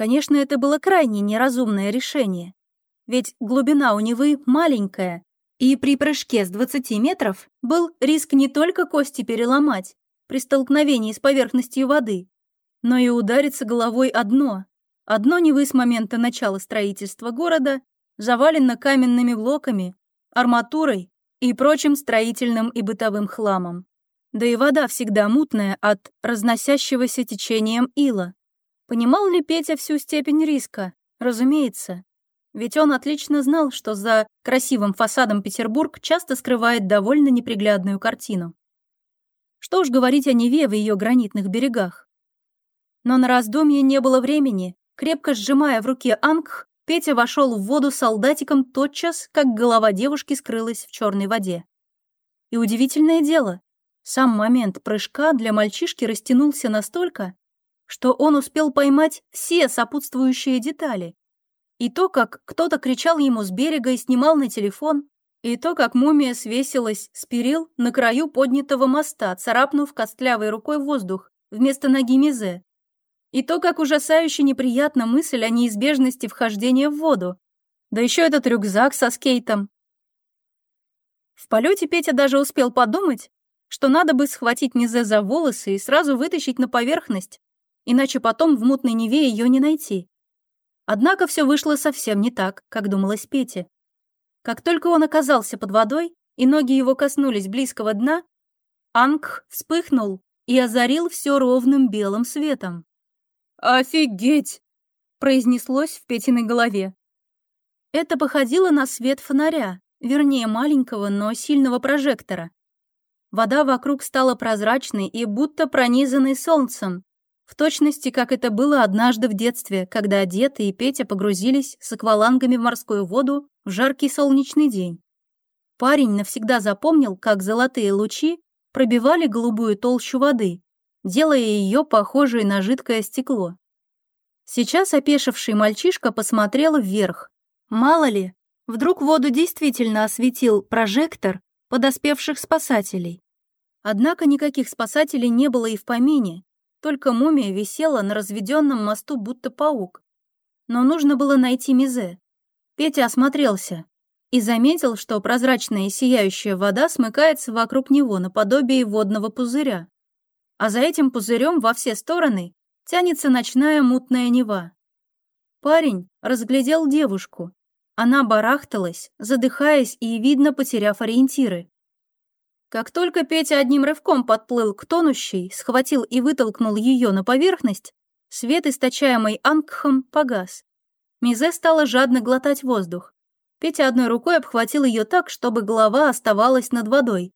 Конечно, это было крайне неразумное решение. Ведь глубина у Невы маленькая, и при прыжке с 20 метров был риск не только кости переломать при столкновении с поверхностью воды, но и удариться головой одно. Одно Невы с момента начала строительства города завалено каменными блоками, арматурой и прочим строительным и бытовым хламом. Да и вода всегда мутная от разносящегося течением ила. Понимал ли Петя всю степень риска? Разумеется. Ведь он отлично знал, что за красивым фасадом Петербург часто скрывает довольно неприглядную картину. Что уж говорить о Неве в ее гранитных берегах. Но на раздумье не было времени. Крепко сжимая в руке ангх, Петя вошел в воду солдатиком тотчас, как голова девушки скрылась в черной воде. И удивительное дело, сам момент прыжка для мальчишки растянулся настолько, что он успел поймать все сопутствующие детали. И то, как кто-то кричал ему с берега и снимал на телефон, и то, как мумия свесилась с перил на краю поднятого моста, царапнув костлявой рукой воздух вместо ноги Мизе. И то, как ужасающе неприятна мысль о неизбежности вхождения в воду. Да еще этот рюкзак со скейтом. В полете Петя даже успел подумать, что надо бы схватить Мизе за волосы и сразу вытащить на поверхность, иначе потом в мутной Неве ее не найти. Однако все вышло совсем не так, как думалось Пете. Как только он оказался под водой, и ноги его коснулись близкого дна, Ангх вспыхнул и озарил все ровным белым светом. «Офигеть!» — произнеслось в Петиной голове. Это походило на свет фонаря, вернее маленького, но сильного прожектора. Вода вокруг стала прозрачной и будто пронизанной солнцем, в точности, как это было однажды в детстве, когда Дед и Петя погрузились с аквалангами в морскую воду в жаркий солнечный день. Парень навсегда запомнил, как золотые лучи пробивали голубую толщу воды, делая ее похожей на жидкое стекло. Сейчас опешивший мальчишка посмотрел вверх. Мало ли, вдруг воду действительно осветил прожектор подоспевших спасателей. Однако никаких спасателей не было и в помине, только мумия висела на разведенном мосту, будто паук. Но нужно было найти Мизе. Петя осмотрелся и заметил, что прозрачная и сияющая вода смыкается вокруг него наподобие водного пузыря а за этим пузырем во все стороны тянется ночная мутная нева. Парень разглядел девушку. Она барахталась, задыхаясь и, видно, потеряв ориентиры. Как только Петя одним рывком подплыл к тонущей, схватил и вытолкнул ее на поверхность, свет, источаемый Ангхом, погас. Мизе стала жадно глотать воздух. Петя одной рукой обхватил ее так, чтобы голова оставалась над водой,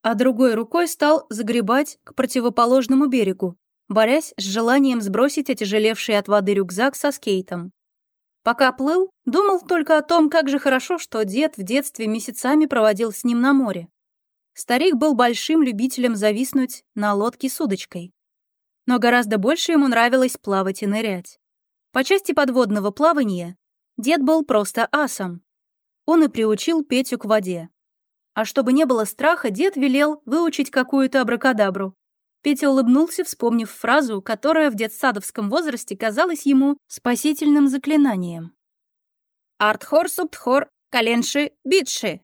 а другой рукой стал загребать к противоположному берегу, борясь с желанием сбросить отяжелевший от воды рюкзак со скейтом. Пока плыл, думал только о том, как же хорошо, что дед в детстве месяцами проводил с ним на море. Старик был большим любителем зависнуть на лодке с удочкой. Но гораздо больше ему нравилось плавать и нырять. По части подводного плавания дед был просто асом. Он и приучил Петю к воде. А чтобы не было страха, дед велел выучить какую-то абракадабру. Петя улыбнулся, вспомнив фразу, которая в детсадовском возрасте казалась ему спасительным заклинанием. «Артхор субтхор коленши битши».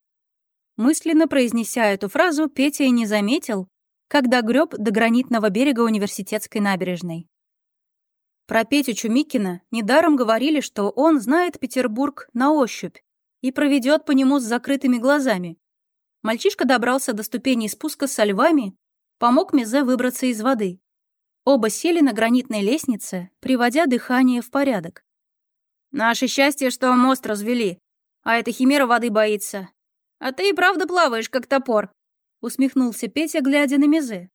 Мысленно произнеся эту фразу, Петя и не заметил, когда греб до гранитного берега университетской набережной. Про Петю Чумикина недаром говорили, что он знает Петербург на ощупь и проведет по нему с закрытыми глазами, Мальчишка добрался до ступеней спуска со львами, помог Мизе выбраться из воды. Оба сели на гранитной лестнице, приводя дыхание в порядок. «Наше счастье, что мост развели, а эта химера воды боится. А ты и правда плаваешь, как топор», — усмехнулся Петя, глядя на Мизе.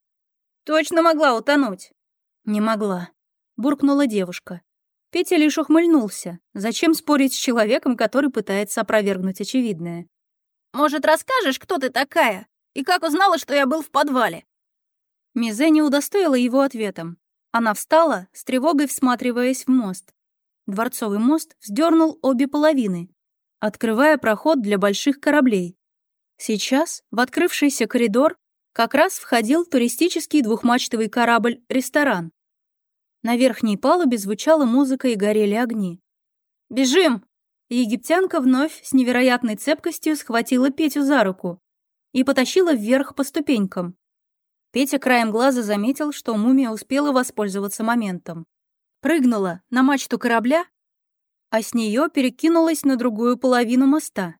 «Точно могла утонуть?» «Не могла», — буркнула девушка. Петя лишь ухмыльнулся. Зачем спорить с человеком, который пытается опровергнуть очевидное? Может, расскажешь, кто ты такая? И как узнала, что я был в подвале?» Мизе не удостоила его ответом. Она встала, с тревогой всматриваясь в мост. Дворцовый мост вздернул обе половины, открывая проход для больших кораблей. Сейчас в открывшийся коридор как раз входил туристический двухмачтовый корабль-ресторан. На верхней палубе звучала музыка и горели огни. «Бежим!» Египтянка вновь с невероятной цепкостью схватила Петю за руку и потащила вверх по ступенькам. Петя краем глаза заметил, что мумия успела воспользоваться моментом. Прыгнула на мачту корабля, а с нее перекинулась на другую половину моста.